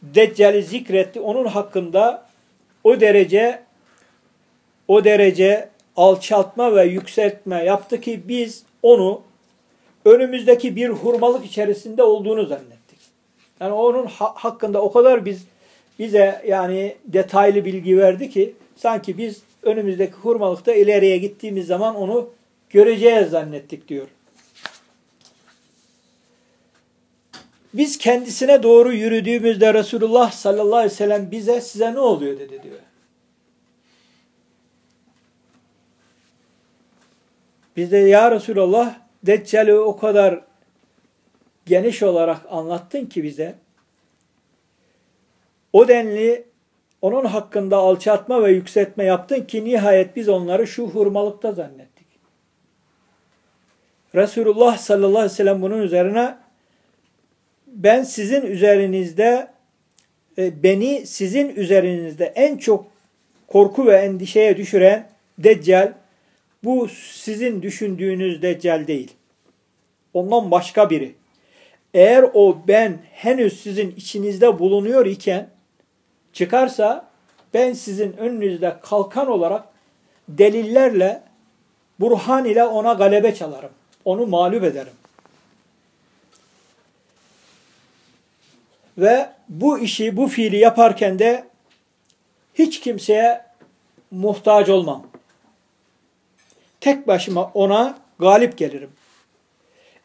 Deccal'i zikretti. Onun hakkında o derece o derece alçaltma ve yükseltme yaptı ki biz onu önümüzdeki bir hurmalık içerisinde olduğunu zannettik. Yani onun ha hakkında o kadar biz bize yani detaylı bilgi verdi ki sanki biz önümüzdeki hurmalıkta ileriye gittiğimiz zaman onu göreceğiz zannettik diyor. Biz kendisine doğru yürüdüğümüzde Resulullah sallallahu aleyhi ve sellem bize size ne oluyor dedi diyor. Biz de ya Resulullah Deccal'i o kadar geniş olarak anlattın ki bize. O denli onun hakkında alçaltma ve yükseltme yaptın ki nihayet biz onları şu hurmalıkta zannettik. Resulullah sallallahu aleyhi ve sellem bunun üzerine ben sizin üzerinizde e, beni sizin üzerinizde en çok korku ve endişeye düşüren Deccal bu sizin düşündüğünüz Deccal değil. Ondan başka biri. Eğer o ben henüz sizin içinizde bulunuyor iken çıkarsa ben sizin önünüzde kalkan olarak delillerle burhan ile ona galebe çalarım. Onu mağlup ederim. Ve bu işi, bu fiili yaparken de hiç kimseye muhtaç olmam. Tek başıma ona galip gelirim.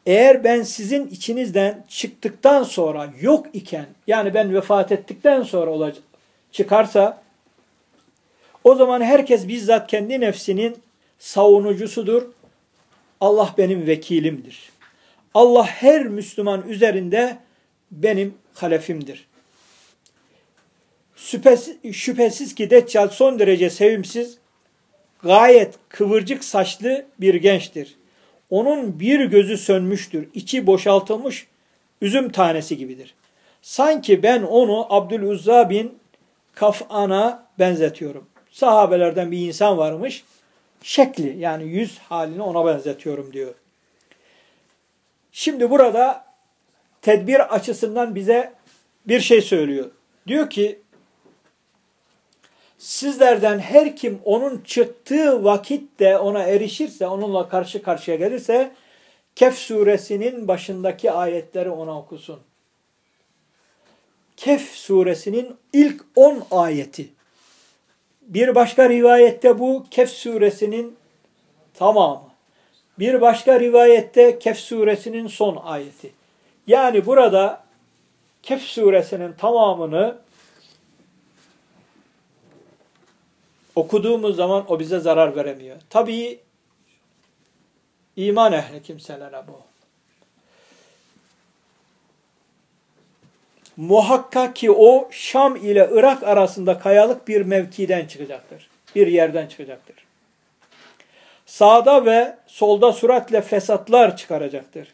Eğer ben sizin içinizden çıktıktan sonra yok iken, yani ben vefat ettikten sonra olacak, çıkarsa, o zaman herkes bizzat kendi nefsinin savunucusudur. Allah benim vekilimdir. Allah her Müslüman üzerinde benim halefimdir. Şüphesiz, şüphesiz ki Deccal son derece sevimsiz, gayet kıvırcık saçlı bir gençtir. Onun bir gözü sönmüştür, içi boşaltılmış üzüm tanesi gibidir. Sanki ben onu Abdülüzza bin Kaf'ana benzetiyorum. Sahabelerden bir insan varmış, şekli yani yüz halini ona benzetiyorum diyor. Şimdi burada tedbir açısından bize bir şey söylüyor. Diyor ki sizlerden her kim onun çıktığı vakitte ona erişirse, onunla karşı karşıya gelirse Kehf suresinin başındaki ayetleri ona okusun. Kehf suresinin ilk 10 ayeti. Bir başka rivayette bu Kehf suresinin tamamı. Bir başka rivayette Kehf suresinin son ayeti. Yani burada Kehf suresinin tamamını okuduğumuz zaman o bize zarar veremiyor. Tabii iman ehli kimselere bu. Muhakkak ki o Şam ile Irak arasında kayalık bir mevkiden çıkacaktır. Bir yerden çıkacaktır. Sağda ve solda süratle fesatlar çıkaracaktır.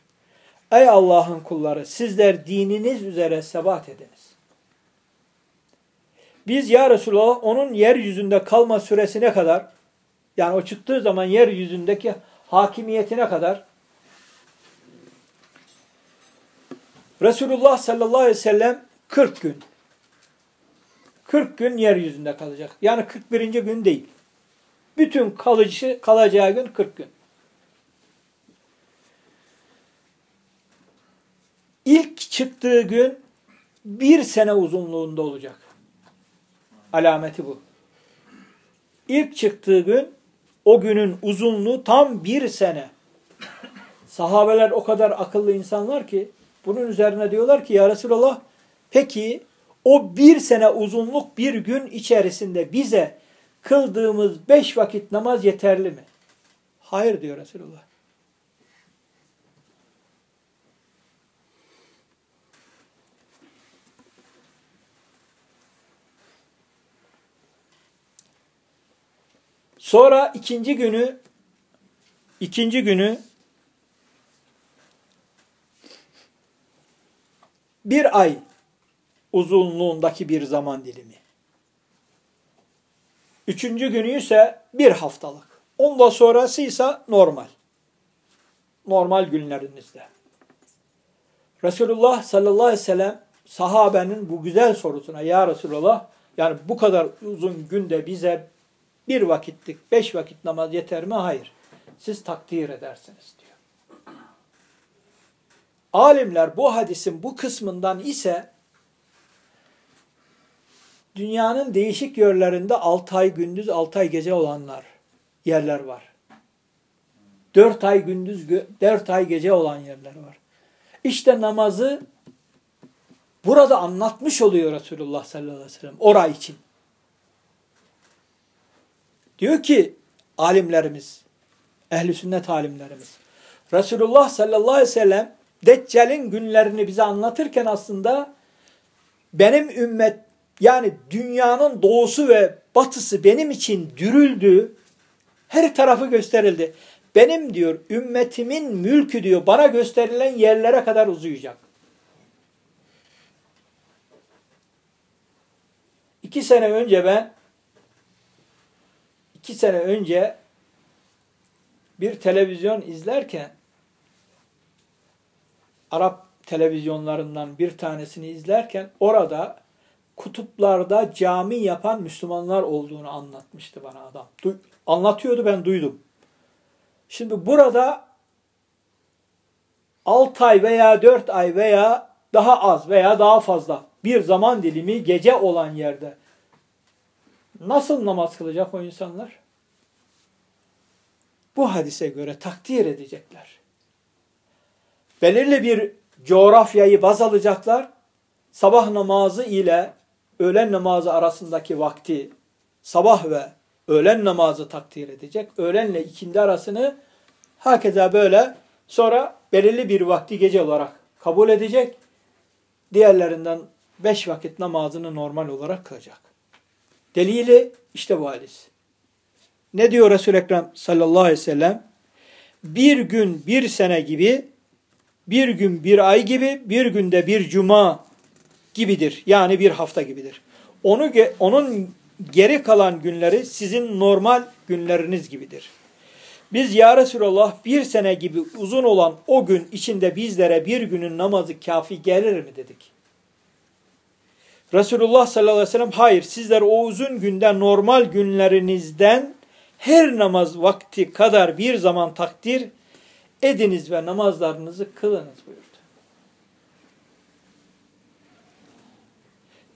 Ey Allah'ın kulları sizler dininiz üzere sebat ediniz. Biz ya Resulallah onun yeryüzünde kalma süresine kadar yani o çıktığı zaman yeryüzündeki hakimiyetine kadar Resulullah sallallahu aleyhi ve sellem 40 gün 40 gün yeryüzünde kalacak. Yani 41. gün değil. Bütün kalıcı kalacağı gün 40 gün. İlk çıktığı gün bir sene uzunluğunda olacak. Alameti bu. İlk çıktığı gün o günün uzunluğu tam bir sene. Sahabeler o kadar akıllı insanlar ki bunun üzerine diyorlar ki ya Resulallah peki o bir sene uzunluk bir gün içerisinde bize kıldığımız beş vakit namaz yeterli mi? Hayır diyor Resulullah. Sonra ikinci günü ikinci günü bir ay uzunluğundaki bir zaman dilimi. Üçüncü günü ise bir haftalık. Ondan sonrası ise normal. Normal günlerinizde. Resulullah sallallahu aleyhi ve sellem sahabenin bu güzel sorusuna ya Resulullah yani bu kadar uzun günde bize bir vakitlik, beş vakit namaz yeter mi? Hayır. Siz takdir edersiniz diyor. Alimler bu hadisin bu kısmından ise dünyanın değişik yerlerinde 6 ay gündüz 6 ay gece olanlar yerler var. 4 ay gündüz 4 ay gece olan yerler var. İşte namazı burada anlatmış oluyor Resulullah sallallahu aleyhi ve sellem oray için. Diyor ki alimlerimiz, ehli sünnet alimlerimiz. Resulullah sallallahu aleyhi ve sellem Deccal'in günlerini bize anlatırken aslında benim ümmet yani dünyanın doğusu ve batısı benim için dürüldü. Her tarafı gösterildi. Benim diyor ümmetimin mülkü diyor bana gösterilen yerlere kadar uzayacak. İki sene önce ben iki sene önce bir televizyon izlerken Arap televizyonlarından bir tanesini izlerken orada kutuplarda cami yapan Müslümanlar olduğunu anlatmıştı bana adam. Du anlatıyordu ben duydum. Şimdi burada 6 ay veya 4 ay veya daha az veya daha fazla bir zaman dilimi gece olan yerde nasıl namaz kılacak o insanlar? Bu hadise göre takdir edecekler. Belirli bir coğrafyayı baz alacaklar. Sabah namazı ile öğlen namazı arasındaki vakti sabah ve öğlen namazı takdir edecek. Öğlenle ikindi arasını hakeza böyle sonra belirli bir vakti gece olarak kabul edecek. Diğerlerinden beş vakit namazını normal olarak kılacak. Delili işte bu hadis. Ne diyor Resul-i Ekrem sallallahu aleyhi ve sellem? Bir gün bir sene gibi, bir gün bir ay gibi, bir günde bir cuma gibidir. Yani bir hafta gibidir. Onu onun geri kalan günleri sizin normal günleriniz gibidir. Biz ya Resulallah bir sene gibi uzun olan o gün içinde bizlere bir günün namazı kafi gelir mi dedik. Resulullah sallallahu aleyhi ve sellem hayır sizler o uzun günde normal günlerinizden her namaz vakti kadar bir zaman takdir ediniz ve namazlarınızı kılınız buyurdu.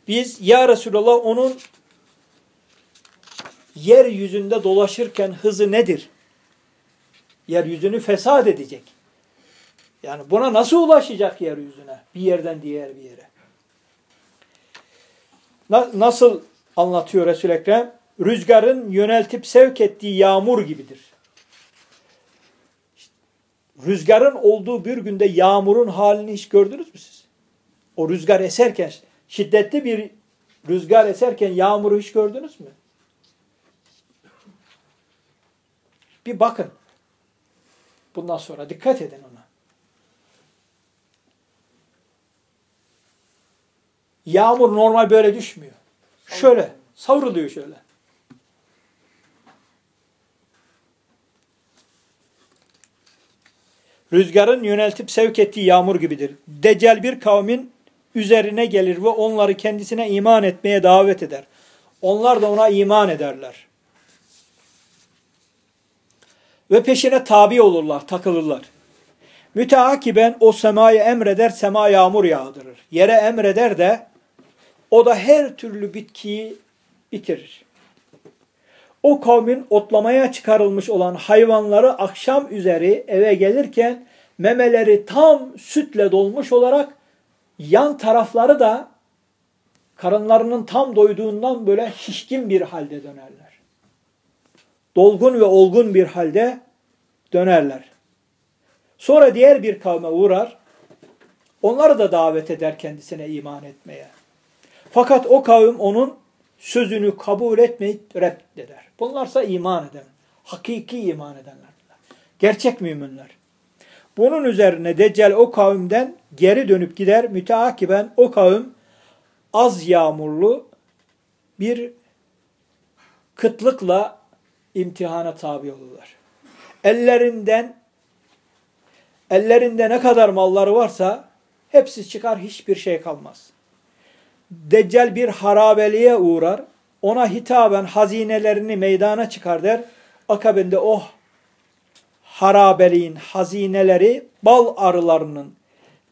Biz ya Resulallah onun yeryüzünde dolaşırken hızı nedir? Yeryüzünü fesat edecek. Yani buna nasıl ulaşacak yeryüzüne? Bir yerden diğer bir yere. nasıl anlatıyor Resul-i Ekrem? Rüzgarın yöneltip sevk ettiği yağmur gibidir. Rüzgarın olduğu bir günde yağmurun halini hiç gördünüz mü siz? O rüzgar eserken, şiddetli bir rüzgar eserken yağmuru hiç gördünüz mü? Bir bakın. Bundan sonra dikkat edin ona. Yağmur normal böyle düşmüyor. Şöyle savruluyor şöyle. Rüzgarın yöneltip sevk ettiği yağmur gibidir. Deccal bir kavmin üzerine gelir ve onları kendisine iman etmeye davet eder. Onlar da ona iman ederler. Ve peşine tabi olurlar, takılırlar. Müteakiben o semayı emreder, sema yağmur yağdırır. Yere emreder de o da her türlü bitkiyi bitirir. O kavmin otlamaya çıkarılmış olan hayvanları akşam üzeri eve gelirken memeleri tam sütle dolmuş olarak yan tarafları da karınlarının tam doyduğundan böyle şişkin bir halde dönerler. Dolgun ve olgun bir halde dönerler. Sonra diğer bir kavme uğrar. Onları da davet eder kendisine iman etmeye. Fakat o kavim onun sözünü kabul etmeyip reddeder. Bunlarsa iman eden, hakiki iman edenler. Gerçek müminler. Bunun üzerine Deccal o kavimden geri dönüp gider. Müteakiben o kavim az yağmurlu bir kıtlıkla imtihana tabi olurlar. Ellerinden ellerinde ne kadar malları varsa hepsi çıkar hiçbir şey kalmaz. Deccal bir harabeliğe uğrar. Ona hitaben hazinelerini meydana çıkar der. Akabinde oh harabeliğin hazineleri bal arılarının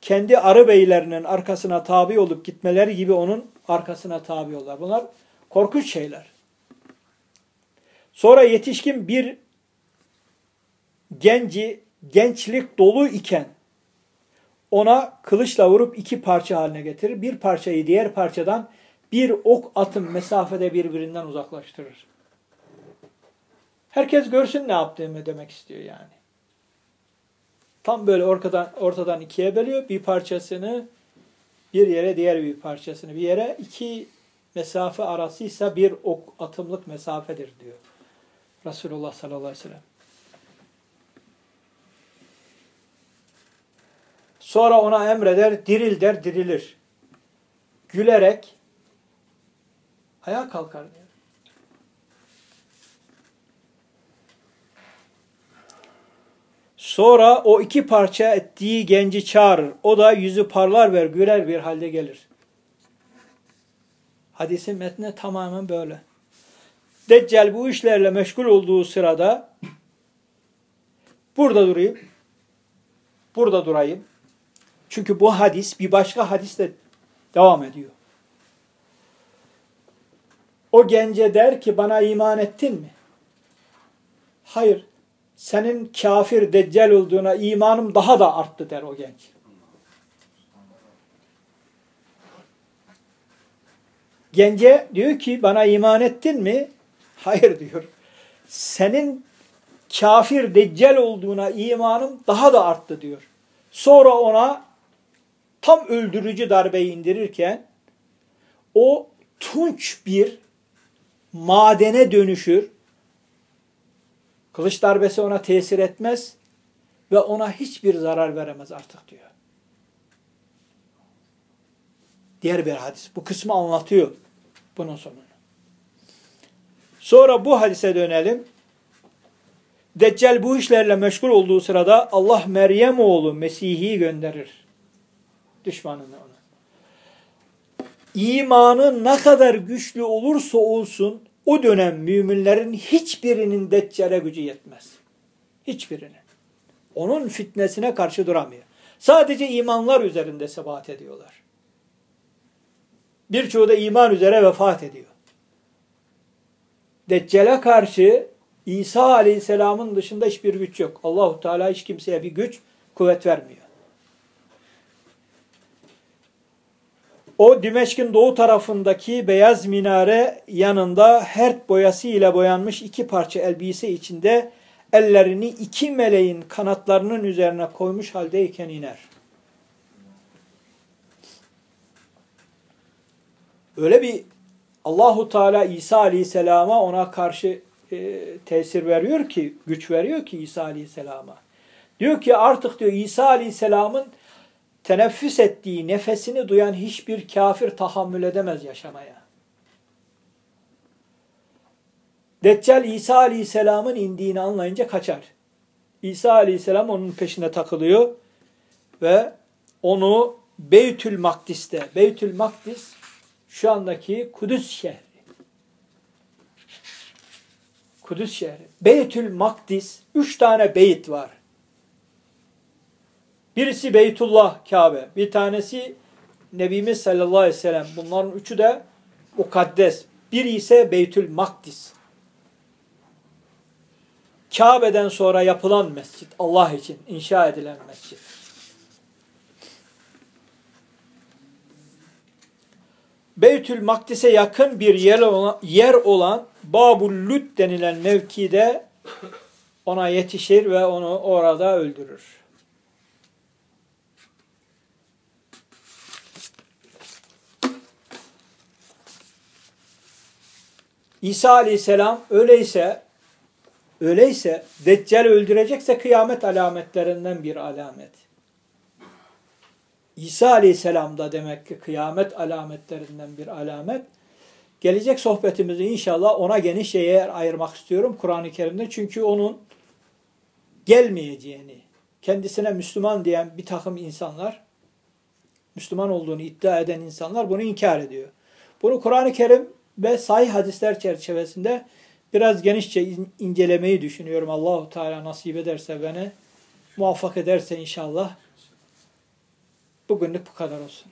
kendi arı beylerinin arkasına tabi olup gitmeleri gibi onun arkasına tabi olurlar. Bunlar korkunç şeyler. Sonra yetişkin bir genci gençlik dolu iken ona kılıçla vurup iki parça haline getirir. Bir parçayı diğer parçadan bir ok atım mesafede birbirinden uzaklaştırır. Herkes görsün ne yaptığımı demek istiyor yani. Tam böyle ortadan, ortadan ikiye bölüyor. Bir parçasını bir yere diğer bir parçasını bir yere iki mesafe arasıysa bir ok atımlık mesafedir diyor. Resulullah sallallahu aleyhi ve sellem. Sonra ona emreder, diril der, dirilir. Gülerek ayağa kalkar diyor. Sonra o iki parça ettiği genci çağırır. O da yüzü parlar ver, güler bir halde gelir. Hadisin metni tamamen böyle. Deccal bu işlerle meşgul olduğu sırada burada durayım. Burada durayım. Çünkü bu hadis bir başka hadisle devam ediyor. O gence der ki bana iman ettin mi? Hayır. Senin kafir deccal olduğuna imanım daha da arttı der o genç. Gence diyor ki bana iman ettin mi? Hayır diyor. Senin kafir deccal olduğuna imanım daha da arttı diyor. Sonra ona tam öldürücü darbeyi indirirken o tunç bir madene dönüşür. Kılıç darbesi ona tesir etmez ve ona hiçbir zarar veremez artık diyor. Diğer bir hadis. Bu kısmı anlatıyor bunun sonunu. Sonra bu hadise dönelim. Deccal bu işlerle meşgul olduğu sırada Allah Meryem oğlu Mesih'i gönderir. Düşmanına ona. İmanı ne kadar güçlü olursa olsun o dönem müminlerin hiçbirinin Deccal'e gücü yetmez. Hiçbirinin. Onun fitnesine karşı duramıyor. Sadece imanlar üzerinde sebat ediyorlar. Birçoğu da iman üzere vefat ediyor. Deccal'e karşı İsa Aleyhisselam'ın dışında hiçbir güç yok. Allahu Teala hiç kimseye bir güç, kuvvet vermiyor. O Dimeşk'in doğu tarafındaki beyaz minare yanında hert boyası ile boyanmış iki parça elbise içinde ellerini iki meleğin kanatlarının üzerine koymuş haldeyken iner. Öyle bir Allahu Teala İsa Aleyhisselam'a ona karşı e, tesir veriyor ki, güç veriyor ki İsa Aleyhisselam'a. Diyor ki artık diyor İsa Aleyhisselam'ın teneffüs ettiği nefesini duyan hiçbir kafir tahammül edemez yaşamaya. Deccal İsa Aleyhisselam'ın indiğini anlayınca kaçar. İsa Aleyhisselam onun peşine takılıyor ve onu Beytül Makdis'te, Beytül Makdis şu andaki Kudüs şehri. Kudüs şehri. Beytül Makdis, üç tane beyt var. Birisi Beytullah Kabe, bir tanesi Nebimiz sallallahu aleyhi ve sellem. Bunların üçü de mukaddes. Biri ise Beytül Makdis. Kabe'den sonra yapılan mescit, Allah için inşa edilen mescit. Beytül Makdis'e yakın bir yer olan, yer olan Babul Lüt denilen mevkide ona yetişir ve onu orada öldürür. İsa aleyhisselam öyleyse öyleyse Deccal öldürecekse kıyamet alametlerinden bir alamet. İsa aleyhisselam da demek ki kıyamet alametlerinden bir alamet. Gelecek sohbetimizi inşallah ona geniş yer ayırmak istiyorum Kur'an-ı Kerim'de. Çünkü onun gelmeyeceğini, kendisine Müslüman diyen bir takım insanlar, Müslüman olduğunu iddia eden insanlar bunu inkar ediyor. Bunu Kur'an-ı Kerim ve sahih hadisler çerçevesinde biraz genişçe incelemeyi düşünüyorum. Allahu Teala nasip ederse beni muvaffak ederse inşallah. Bugünlük bu kadar olsun.